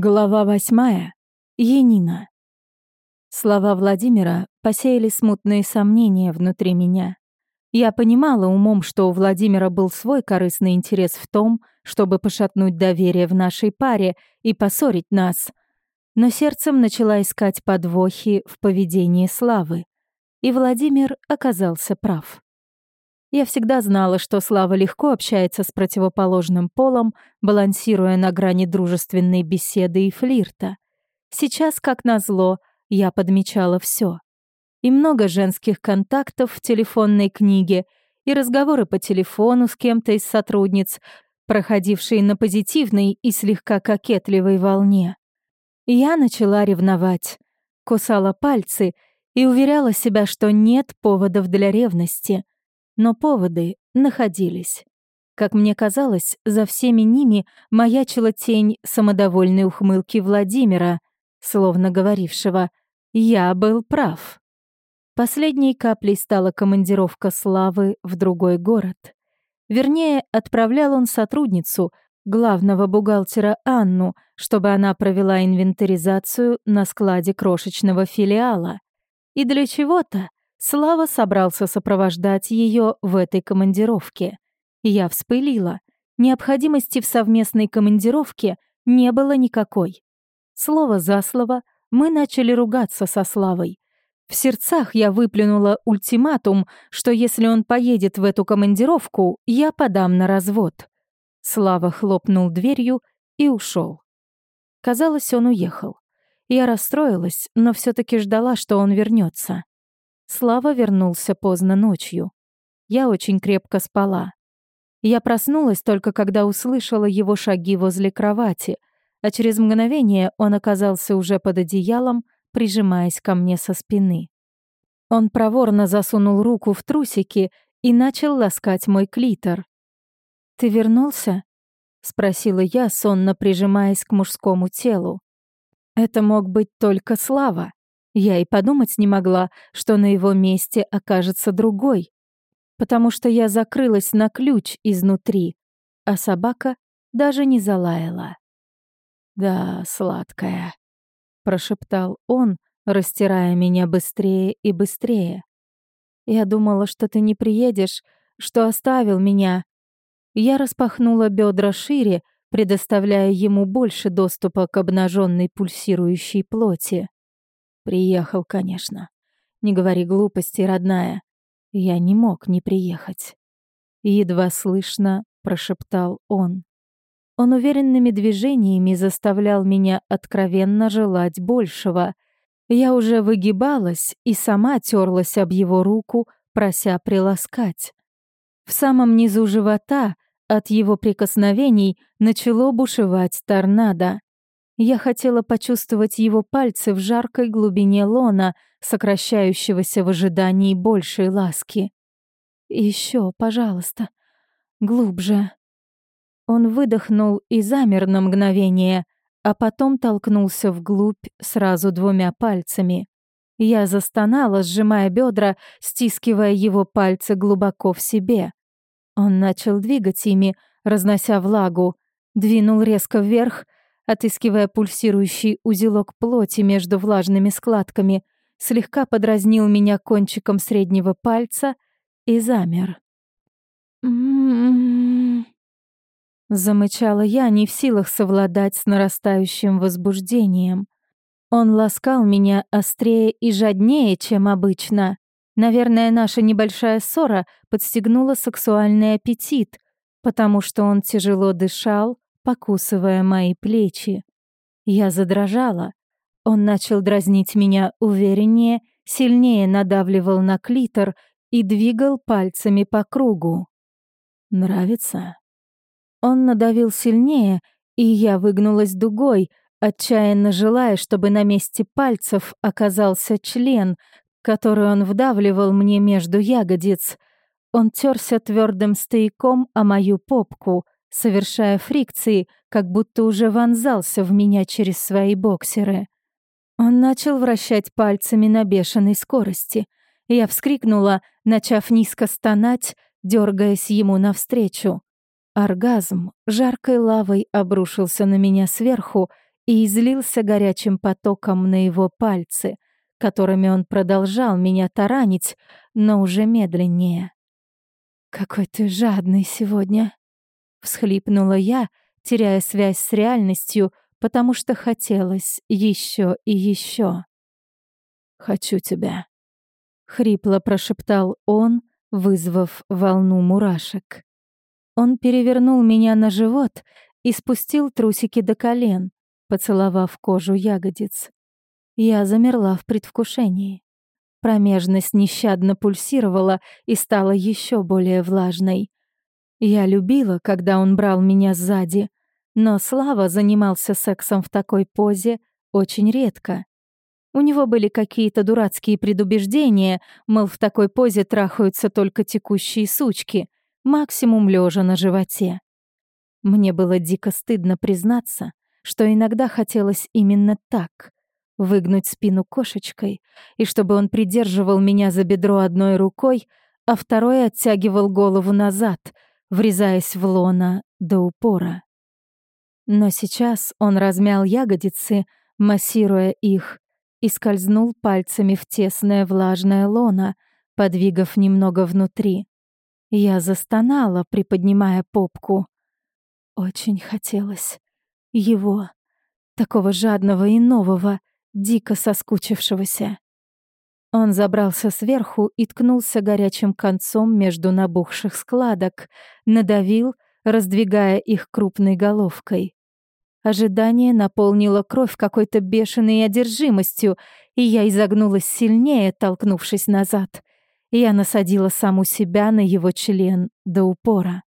Глава восьмая. Енина. Слова Владимира посеяли смутные сомнения внутри меня. Я понимала умом, что у Владимира был свой корыстный интерес в том, чтобы пошатнуть доверие в нашей паре и поссорить нас. Но сердцем начала искать подвохи в поведении Славы. И Владимир оказался прав. Я всегда знала, что Слава легко общается с противоположным полом, балансируя на грани дружественной беседы и флирта. Сейчас, как назло, я подмечала все: И много женских контактов в телефонной книге, и разговоры по телефону с кем-то из сотрудниц, проходившие на позитивной и слегка кокетливой волне. Я начала ревновать, кусала пальцы и уверяла себя, что нет поводов для ревности — но поводы находились. Как мне казалось, за всеми ними маячила тень самодовольной ухмылки Владимира, словно говорившего «Я был прав». Последней каплей стала командировка Славы в другой город. Вернее, отправлял он сотрудницу, главного бухгалтера Анну, чтобы она провела инвентаризацию на складе крошечного филиала. И для чего-то Слава собрался сопровождать ее в этой командировке. Я вспылила. Необходимости в совместной командировке не было никакой. Слово за слово мы начали ругаться со Славой. В сердцах я выплюнула ультиматум, что если он поедет в эту командировку, я подам на развод. Слава хлопнул дверью и ушел. Казалось, он уехал. Я расстроилась, но все таки ждала, что он вернется. Слава вернулся поздно ночью. Я очень крепко спала. Я проснулась только когда услышала его шаги возле кровати, а через мгновение он оказался уже под одеялом, прижимаясь ко мне со спины. Он проворно засунул руку в трусики и начал ласкать мой клитор. «Ты вернулся?» — спросила я, сонно прижимаясь к мужскому телу. Это мог быть только Слава. Я и подумать не могла, что на его месте окажется другой, потому что я закрылась на ключ изнутри, а собака даже не залаяла. «Да, сладкая», — прошептал он, растирая меня быстрее и быстрее. «Я думала, что ты не приедешь, что оставил меня». Я распахнула бедра шире, предоставляя ему больше доступа к обнаженной пульсирующей плоти. Приехал, конечно. Не говори глупости, родная. Я не мог не приехать. Едва слышно прошептал он. Он уверенными движениями заставлял меня откровенно желать большего. Я уже выгибалась и сама терлась об его руку, прося приласкать. В самом низу живота от его прикосновений начало бушевать торнадо. Я хотела почувствовать его пальцы в жаркой глубине лона, сокращающегося в ожидании большей ласки. Еще, пожалуйста, глубже. Он выдохнул и замер на мгновение, а потом толкнулся вглубь сразу двумя пальцами. Я застонала, сжимая бедра, стискивая его пальцы глубоко в себе. Он начал двигать ими, разнося влагу, двинул резко вверх — отыскивая пульсирующий узелок плоти между влажными складками, слегка подразнил меня кончиком среднего пальца и замер. Замычала я, не в силах совладать с нарастающим возбуждением. Он ласкал меня острее и жаднее, чем обычно. Наверное, наша небольшая ссора подстегнула сексуальный аппетит, потому что он тяжело дышал, покусывая мои плечи. Я задрожала. Он начал дразнить меня увереннее, сильнее надавливал на клитор и двигал пальцами по кругу. «Нравится?» Он надавил сильнее, и я выгнулась дугой, отчаянно желая, чтобы на месте пальцев оказался член, который он вдавливал мне между ягодиц. Он терся твердым стояком о мою попку — совершая фрикции, как будто уже вонзался в меня через свои боксеры. Он начал вращать пальцами на бешеной скорости. Я вскрикнула, начав низко стонать, дергаясь ему навстречу. Оргазм жаркой лавой обрушился на меня сверху, и излился горячим потоком на его пальцы, которыми он продолжал меня таранить, но уже медленнее. «Какой ты жадный сегодня!» — всхлипнула я, теряя связь с реальностью, потому что хотелось еще и еще. «Хочу тебя», — хрипло прошептал он, вызвав волну мурашек. Он перевернул меня на живот и спустил трусики до колен, поцеловав кожу ягодиц. Я замерла в предвкушении. Промежность нещадно пульсировала и стала еще более влажной. Я любила, когда он брал меня сзади, но Слава занимался сексом в такой позе очень редко. У него были какие-то дурацкие предубеждения, мол, в такой позе трахаются только текущие сучки, максимум лежа на животе. Мне было дико стыдно признаться, что иногда хотелось именно так — выгнуть спину кошечкой, и чтобы он придерживал меня за бедро одной рукой, а второй оттягивал голову назад, врезаясь в лона до упора. Но сейчас он размял ягодицы, массируя их, и скользнул пальцами в тесное влажное лоно, подвигав немного внутри. Я застонала, приподнимая попку. Очень хотелось его, такого жадного и нового, дико соскучившегося. Он забрался сверху и ткнулся горячим концом между набухших складок, надавил, раздвигая их крупной головкой. Ожидание наполнило кровь какой-то бешеной одержимостью, и я изогнулась сильнее, толкнувшись назад. Я насадила саму себя на его член до упора.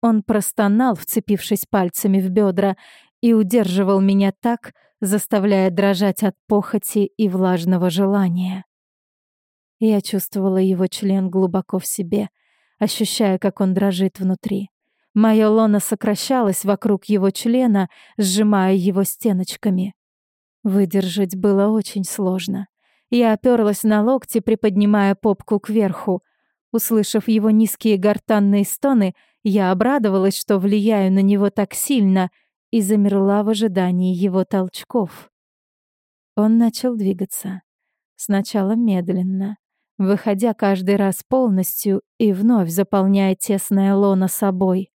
Он простонал, вцепившись пальцами в бедра, и удерживал меня так, заставляя дрожать от похоти и влажного желания. Я чувствовала его член глубоко в себе, ощущая, как он дрожит внутри. Моё лоно сокращалось вокруг его члена, сжимая его стеночками. Выдержать было очень сложно. Я оперлась на локти, приподнимая попку кверху. Услышав его низкие гортанные стоны, я обрадовалась, что влияю на него так сильно, и замерла в ожидании его толчков. Он начал двигаться. Сначала медленно, выходя каждый раз полностью и вновь заполняя тесное лоно собой.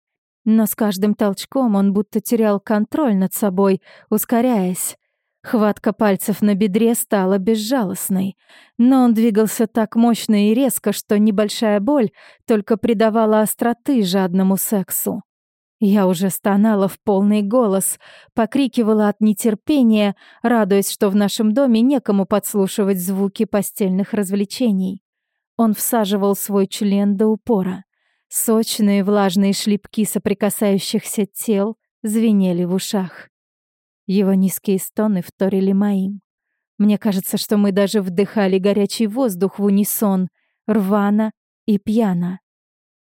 Но с каждым толчком он будто терял контроль над собой, ускоряясь. Хватка пальцев на бедре стала безжалостной, но он двигался так мощно и резко, что небольшая боль только придавала остроты жадному сексу. Я уже стонала в полный голос, покрикивала от нетерпения, радуясь, что в нашем доме некому подслушивать звуки постельных развлечений. Он всаживал свой член до упора. Сочные влажные шлепки соприкасающихся тел звенели в ушах. Его низкие стоны вторили моим. Мне кажется, что мы даже вдыхали горячий воздух в унисон, рвано и пьяно.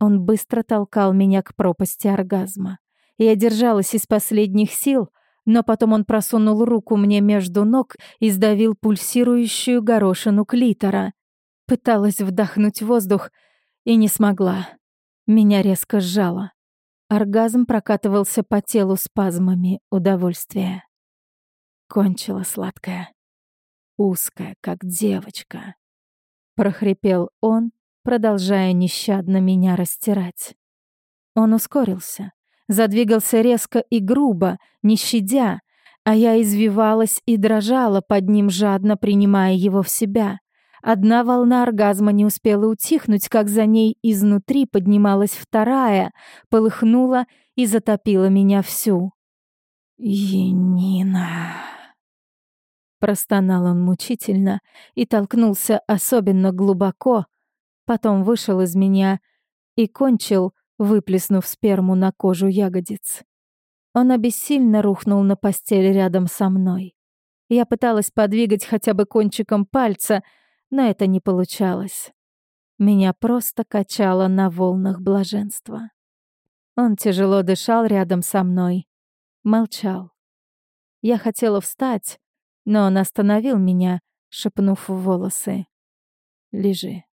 Он быстро толкал меня к пропасти оргазма. Я держалась из последних сил, но потом он просунул руку мне между ног и сдавил пульсирующую горошину клитора. Пыталась вдохнуть воздух и не смогла. Меня резко сжало. Оргазм прокатывался по телу спазмами удовольствия. Кончила сладкая. Узкая, как девочка. Прохрипел он, продолжая нещадно меня растирать. Он ускорился, задвигался резко и грубо, не щадя, а я извивалась и дрожала под ним, жадно принимая его в себя. Одна волна оргазма не успела утихнуть, как за ней изнутри поднималась вторая, полыхнула и затопила меня всю. «Енина...» Простонал он мучительно и толкнулся особенно глубоко, потом вышел из меня и кончил, выплеснув сперму на кожу ягодиц. Он обессильно рухнул на постель рядом со мной. Я пыталась подвигать хотя бы кончиком пальца — но это не получалось. Меня просто качало на волнах блаженства. Он тяжело дышал рядом со мной, молчал. Я хотела встать, но он остановил меня, шепнув в волосы. «Лежи».